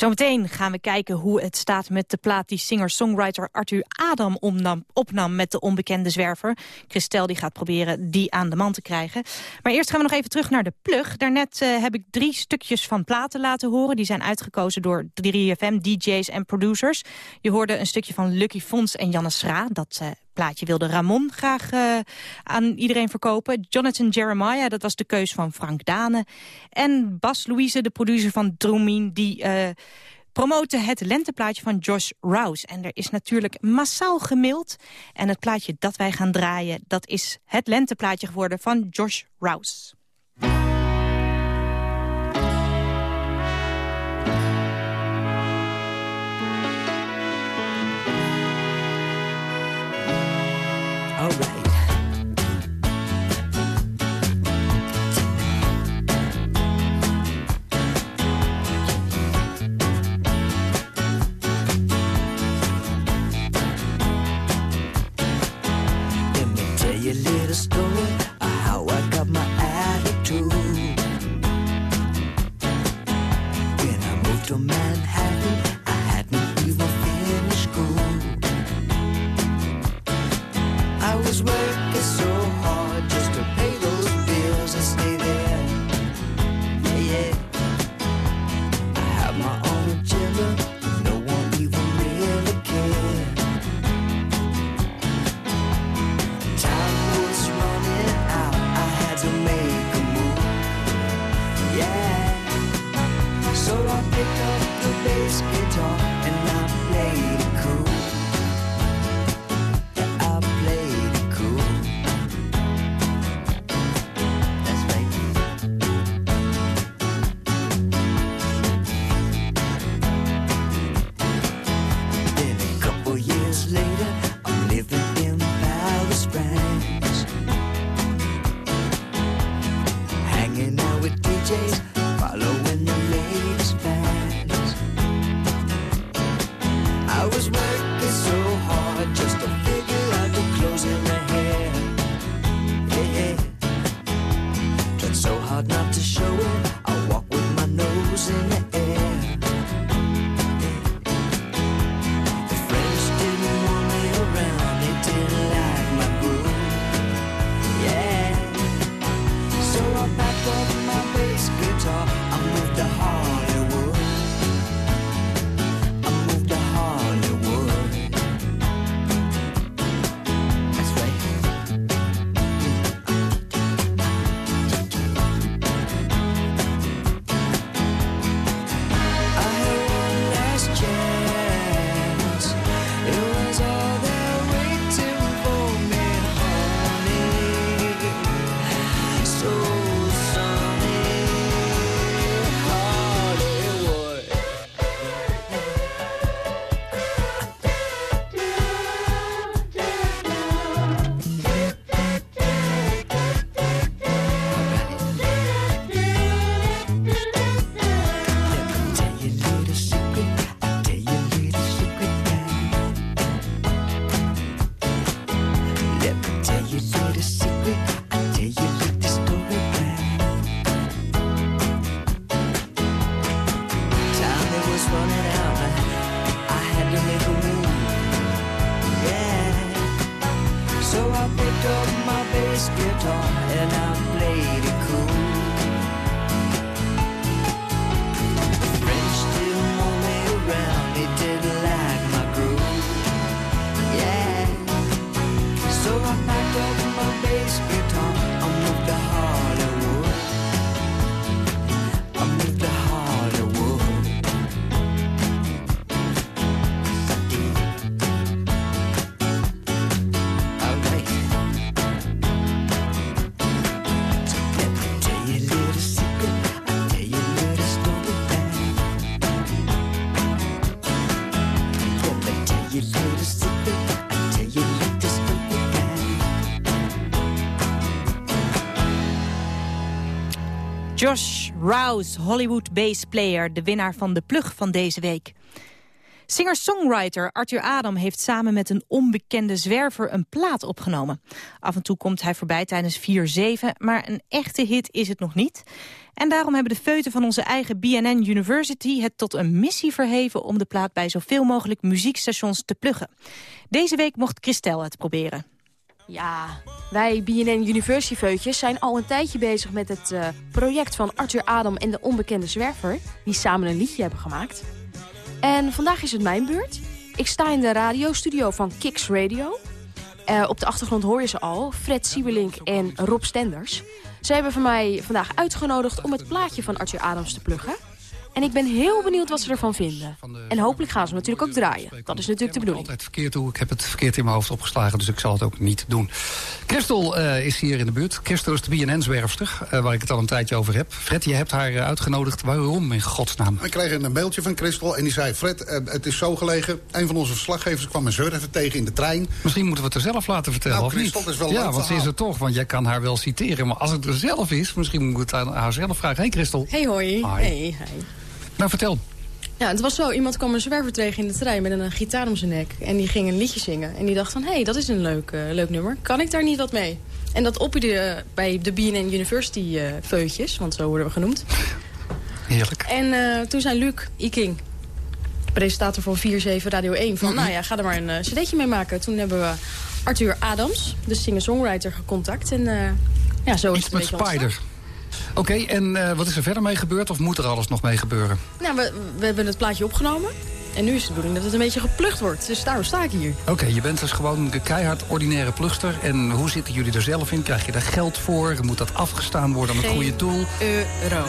Zometeen gaan we kijken hoe het staat met de plaat die singer-songwriter Arthur Adam opnam met de onbekende zwerver. Christel die gaat proberen die aan de man te krijgen. Maar eerst gaan we nog even terug naar de plug. Daarnet eh, heb ik drie stukjes van platen laten horen. Die zijn uitgekozen door 3FM, DJ's en producers. Je hoorde een stukje van Lucky Fons en Janne Schra. Dat eh, plaatje wilde Ramon graag eh, aan iedereen verkopen. Jonathan Jeremiah, dat was de keus van Frank Dane. En Bas Louise, de producer van Droomien, die promote het lenteplaatje van Josh Rouse. En er is natuurlijk massaal gemaild. En het plaatje dat wij gaan draaien, dat is het lenteplaatje geworden van Josh Rouse. Show it. Rouse, Hollywood bass player, de winnaar van de plug van deze week. Singer-songwriter Arthur Adam heeft samen met een onbekende zwerver een plaat opgenomen. Af en toe komt hij voorbij tijdens 4-7, maar een echte hit is het nog niet. En daarom hebben de feuten van onze eigen BNN University het tot een missie verheven om de plaat bij zoveel mogelijk muziekstations te pluggen. Deze week mocht Christel het proberen. Ja, wij BNN University Feutjes zijn al een tijdje bezig met het eh, project van Arthur Adam en de onbekende zwerver, die samen een liedje hebben gemaakt. En vandaag is het mijn beurt. Ik sta in de radiostudio van Kicks Radio. Eh, op de achtergrond hoor je ze al, Fred Siebelink en Rob Stenders. Ze hebben van mij vandaag uitgenodigd om het plaatje van Arthur Adams te pluggen. En ik ben heel benieuwd wat ze ervan vinden. En hopelijk gaan ze hem natuurlijk ook draaien. Dat is natuurlijk de bedoeling. altijd verkeerd hoe. Ik heb het verkeerd in mijn hoofd opgeslagen, dus ik zal het ook niet doen. Christel eh, is hier in de buurt. Christel is de BNN-zwerfster, eh, waar ik het al een tijdje over heb. Fred, je hebt haar eh, uitgenodigd. Waarom in godsnaam? Ik kreeg een mailtje van Christel en die zei... Fred, het is zo gelegen. Een van onze verslaggevers kwam mijn zus even tegen in de trein. Misschien moeten we het er zelf laten vertellen, Nou, of? Christel, is wel een ja, want ze is er toch, want jij kan haar wel citeren. Maar als het er zelf is, misschien moet ik het aan haar zelf vragen. Hé hey Christel. Hey hoi. Hi. Hey, hey. Nou, vertel. Ja, het was zo. Iemand kwam een zwerver tegen in de trein met een gitaar om zijn nek. En die ging een liedje zingen. En die dacht van, hé, hey, dat is een leuk, eh, leuk nummer. Kan ik daar niet wat mee? En dat opperde eh, bij de BNN University eh feutjes, want zo worden we genoemd. Heerlijk. En eh, toen zei Luc Iking, presentator van 4-7 Radio 1... van, nou ja, ga er maar een eh, cd'tje mee maken. Toen hebben we Arthur Adams, de singer-songwriter, gecontact. En eh, ja, zo is Iets het een met ontstaan. Oké, en eh, wat is er verder mee gebeurd? Of moet er alles nog mee gebeuren? Nou, we, we hebben het plaatje opgenomen. En nu is de bedoeling dat het een beetje geplucht wordt. Dus daarom sta ik hier. Oké, je bent dus gewoon een keihard ordinaire plugster. En hoe zitten jullie er zelf in? Krijg je daar geld voor? Moet dat afgestaan worden aan het goede doel? euro.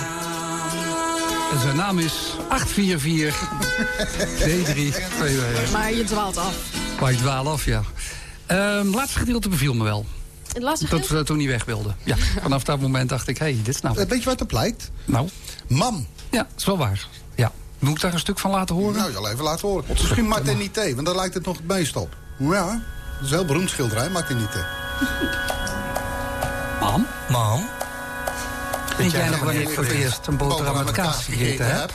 En zijn naam is 844 D3 Maar je dwaalt af. Maar ik dwaal af, ja. Ehm laatste gedeelte beviel me wel. Het laatste Dat we toen niet weg wilden. Ja, vanaf dat moment dacht ik, hé, hey, dit snap ik. Weet je wat dat blijkt? Nou? Mam. Ja, is wel waar. Ja. Moet ik daar een stuk van laten horen? Nou, je zal even laten horen. Misschien Martinité, want daar lijkt het nog het meest op. Ja, dat is een heel beroemd schilderij, Martinité. Mam? Mam? Weet jij nog wanneer ik voor het eerst een boterham met kaas gegeten heb?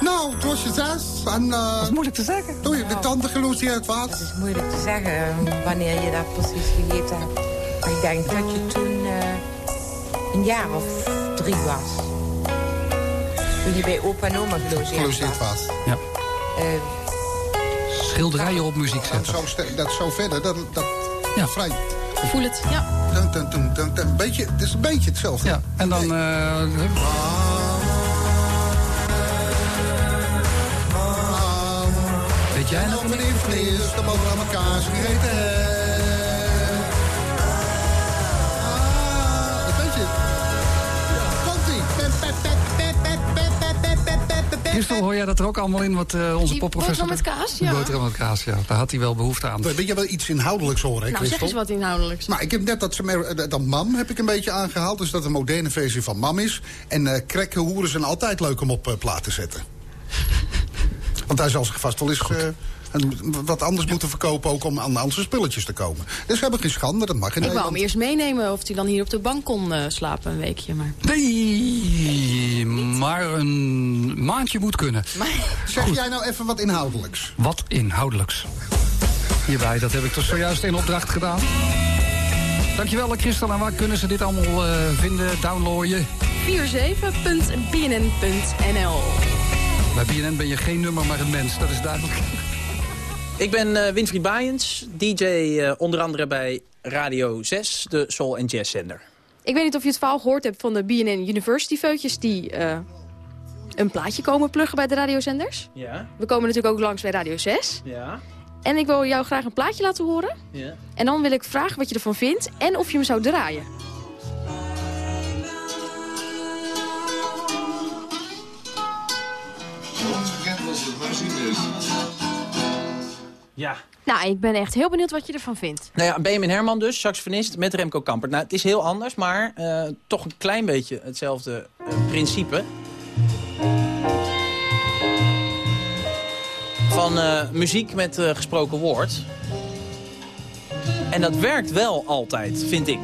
Nou, het was je zes. En, uh, dat is moeilijk te zeggen. Toen je met tante gelogeerd was. Het is moeilijk te zeggen eh, wanneer je dat precies gegeten hebt. Ik denk dat je toen eh, een jaar of drie was. Toen je bij opa en oma gelogeerd was. Ja. Eh, Schilderijen op muziek zetten. Zo, dat zo verder, dat, dat Ja. vrij. Voel het, ja. Dun, dun, dun, dun, dun. Beetje, het is een beetje hetzelfde. Ja, en dan... eh, weet jij nog? Eerst de met kaas gegeten Christel, hoor jij dat er ook allemaal in, wat eh, onze popprofessor... boterham met kaas, ja. boterham met kaas, ja. Daar had hij wel behoefte aan. Weet je wel iets inhoudelijks horen, hè, Nou, zeg eens wat inhoudelijks. Maar ik heb net dat, eh, dat mam heb ik een beetje aangehaald. Dus dat een moderne versie van mam is. En eh krekke hoeren zijn altijd leuk om op eh, plaat te zetten. Want hij zal zich vast wel eens eh, een- wat anders moeten verkopen... ook om aan, zijn spulletjes te komen. Dus we hebben geen schande, dat mag in Ik wou hem Nederland. eerst meenemen of hij dan hier op de bank kon eh, slapen een weekje. Maar... Nee, maar een maandje moet kunnen. Zeg jij nou even wat inhoudelijks? Wat inhoudelijks. Hierbij, dat heb ik dus zojuist in opdracht gedaan. Dankjewel, Christel. En waar kunnen ze dit allemaal eh, vinden, downloaden? 47.bnn.nl Bij BNN ben je geen nummer, maar een mens. Dat is duidelijk. Ik ben eh, Winfried Baaiens, DJ eh, onder andere bij Radio 6, de soul- en jazzzender. Ik weet niet of je het verhaal gehoord hebt van de BNN University feutjes... die eh, een plaatje komen pluggen bij de radiozenders. Ja, We komen natuurlijk ook langs bij Radio 6. ja, En ik wil jou graag een plaatje laten horen. ja. En dan wil ik vragen wat je ervan vindt en of je hem zou draaien. Ja. Nou, ik ben echt heel benieuwd wat je ervan vindt. Nou ja, Benjamin Herman dus, saxofonist met Remco Kampert. Nou, het is heel anders, maar eh, toch een klein beetje hetzelfde eh, principe. Van eh, muziek met eh, gesproken woord. En dat werkt wel altijd, vind ik.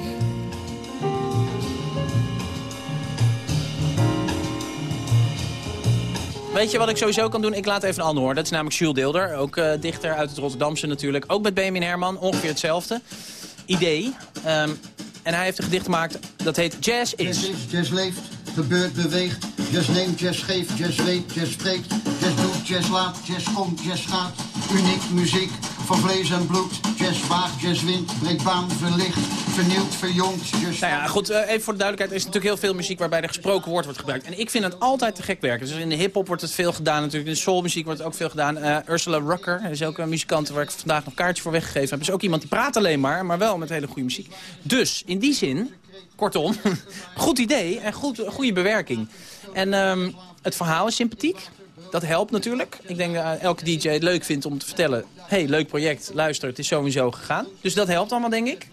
Weet je wat ik sowieso kan doen? Ik laat even een ander horen. Dat is namelijk Jules Deelder. Ook eh, dichter uit het Rotterdamse natuurlijk. Ook met Benjamin Herman. Ongeveer hetzelfde. Idee. Ehm, en hij heeft een gedicht gemaakt. Dat heet Jazz is. Jazz is, jazz leeft, gebeurt, beweegt. Jazz neemt, jazz geeft, jazz weet, jazz spreekt. Jazz doet, jazz laat, jazz komt, jazz gaat. Uniek muziek van vlees en bloed. Jazz waagt, jazz wint, breekt baan, verlicht. Vernieuwd, verjongt, jazz... Nou ja, goed, eh, even voor de duidelijkheid. Er is natuurlijk heel veel muziek waarbij er gesproken woord wordt gebruikt. En ik vind het altijd te gek werken. Dus in de hip-hop wordt het veel gedaan natuurlijk. In de soulmuziek wordt het ook veel gedaan. Eh, Ursula Rucker is ook een muzikant waar ik vandaag nog een kaartje voor weggegeven heb. Is ook iemand die praat alleen maar, maar wel met hele goede muziek. Dus in die zin, kortom, goed idee en goed, goede bewerking. En ehm, het verhaal is sympathiek. Dat helpt natuurlijk. Ik denk dat eh, elke DJ het leuk vindt om te vertellen... hey, leuk project, luister, het is sowieso gegaan. Dus dat helpt allemaal, denk ik.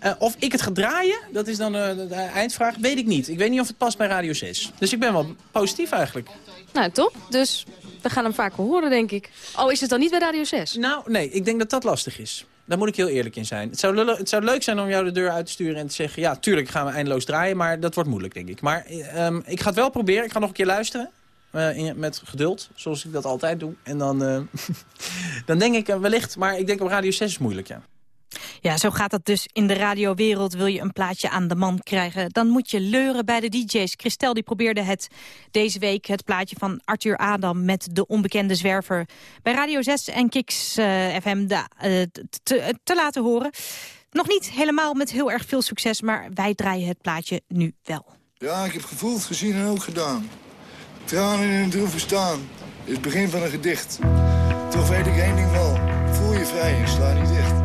Eh, of ik het ga draaien, dat is dan eh, de, eindvraag, weet ik niet. Ik weet niet of het past bij Radio 6. Dus ik ben wel positief eigenlijk. Nou, top. Dus we gaan hem vaker horen, denk ik. Oh, is het dan niet bij Radio 6? Nou, nee, ik denk dat dat lastig is. Daar moet ik heel eerlijk in zijn. Het zou, het zou leuk zijn om jou de deur uit te sturen en te zeggen... ja, tuurlijk gaan we eindeloos draaien, maar dat wordt moeilijk, denk ik. Maar eh, ehm, ik ga het wel proberen. Ik ga nog een keer luisteren. Eh, in- met geduld, zoals ik dat altijd doe. En dan, eh, dan denk ik eh, wellicht, maar ik denk op Radio 6 is moeilijk, ja. Ja, zo gaat dat dus in de radiowereld. Wil je een plaatje aan de man krijgen, dan moet je leuren bij de DJ's. Christel die probeerde het deze week, het plaatje van Arthur Adam... met de onbekende zwerver bij Radio 6 en Kiks eh, FM de, te, te laten horen. Nog niet helemaal met heel erg veel succes, maar wij draaien het plaatje nu wel. Ja, ik heb gevoeld, gezien en ook gedaan. Tranen in een droeve staan is het begin van een gedicht. Toch weet ik één ding wel, voel je vrij en sla niet dicht.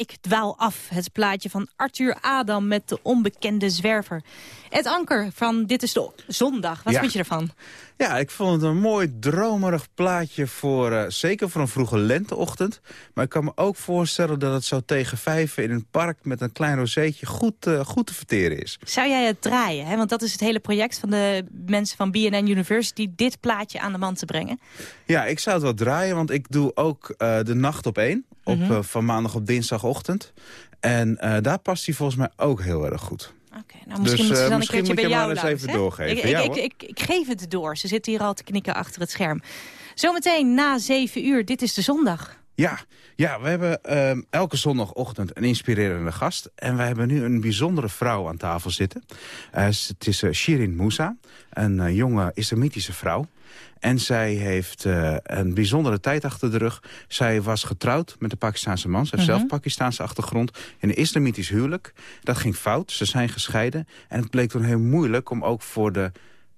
Ik dwaal af. Het plaatje van Arthur Adam met de onbekende zwerver. Ed Anker van Dit is de Zondag. Wat Ja. vind je ervan? Ja, ik vond het een mooi dromerig plaatje voor, eh, zeker voor een vroege lenteochtend. Maar ik kan me ook voorstellen dat het zo tegen vijven in een park met een klein rozeetje goed, eh, goed te verteren is. Zou jij het draaien? Hè? Want dat is het hele project van de mensen van BNN University... dit plaatje aan de man te brengen. Ja, ik zou het wel draaien, want ik doe ook eh, de nacht op één. Op, Mhm. van maandag op dinsdagochtend. En daar past hij volgens mij ook heel erg goed. Nou, misschien dus moet ze eh, dan een keertje bij jou eens langs, even hè? doorgeven. Ik, Ja, ik, ik, ik, geef het door. Ze zitten hier al te knikken achter het scherm. Zometeen na 7 uur, dit is de zondag. Ja, ja we hebben ehm, elke zondagochtend een inspirerende gast. En we hebben nu een bijzondere vrouw aan tafel zitten. Eh, het is eh, Shirin Moussa, een eh, jonge islamitische vrouw. En zij heeft een bijzondere tijd achter de rug. Zij was getrouwd met een Pakistaanse man. Ze heeft Mhm. zelf Pakistaanse achtergrond. In een islamitisch huwelijk. Dat ging fout. Ze zijn gescheiden. En het bleek toen heel moeilijk om ook voor de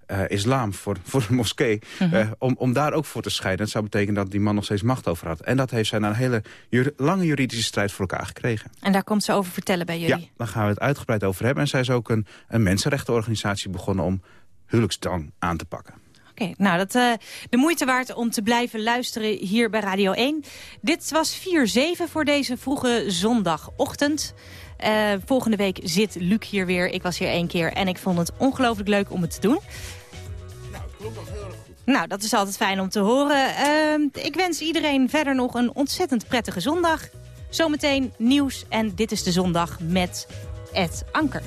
eh, islam, voor, voor de moskee... Mhm. eh, om, om daar ook voor te scheiden. Dat zou betekenen dat die man nog steeds macht over had. En dat heeft zij na een hele jur- lange juridische strijd voor elkaar gekregen. En daar komt ze over vertellen bij jullie. Ja, daar gaan we het uitgebreid over hebben. En zij is ook een, een mensenrechtenorganisatie begonnen om huwelijksdwang aan te pakken. Oké, nou, dat eh de moeite waard om te blijven luisteren hier bij Radio 1. Dit was 4-7 voor deze vroege zondagochtend. Eh, volgende week zit Luc hier weer. Ik was hier één keer en ik vond het ongelooflijk leuk om het te doen. Nou, dat is altijd fijn om te horen. Eh, ik wens iedereen verder nog een ontzettend prettige zondag. Zometeen nieuws en dit is de zondag met Ed Anker.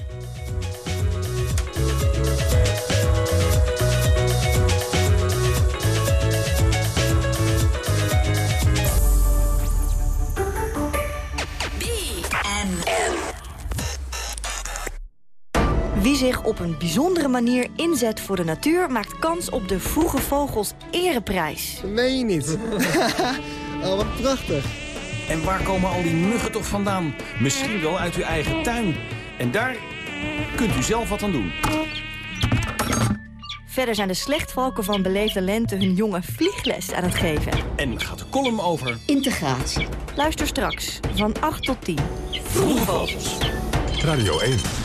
Wie zich op een bijzondere manier inzet voor de natuur... maakt kans op de Vroege Vogels Ereprijs. je niet. oh, wat prachtig. En waar komen al die muggen toch vandaan? Misschien wel uit uw eigen tuin. En daar kunt u zelf wat aan doen. Verder zijn de slechtvalken van Beleefde Lente hun jonge vliegles aan het geven. En gaat de column over... Integratie. Luister straks van 8 tot 10. Vroege Vogels. Radio 1.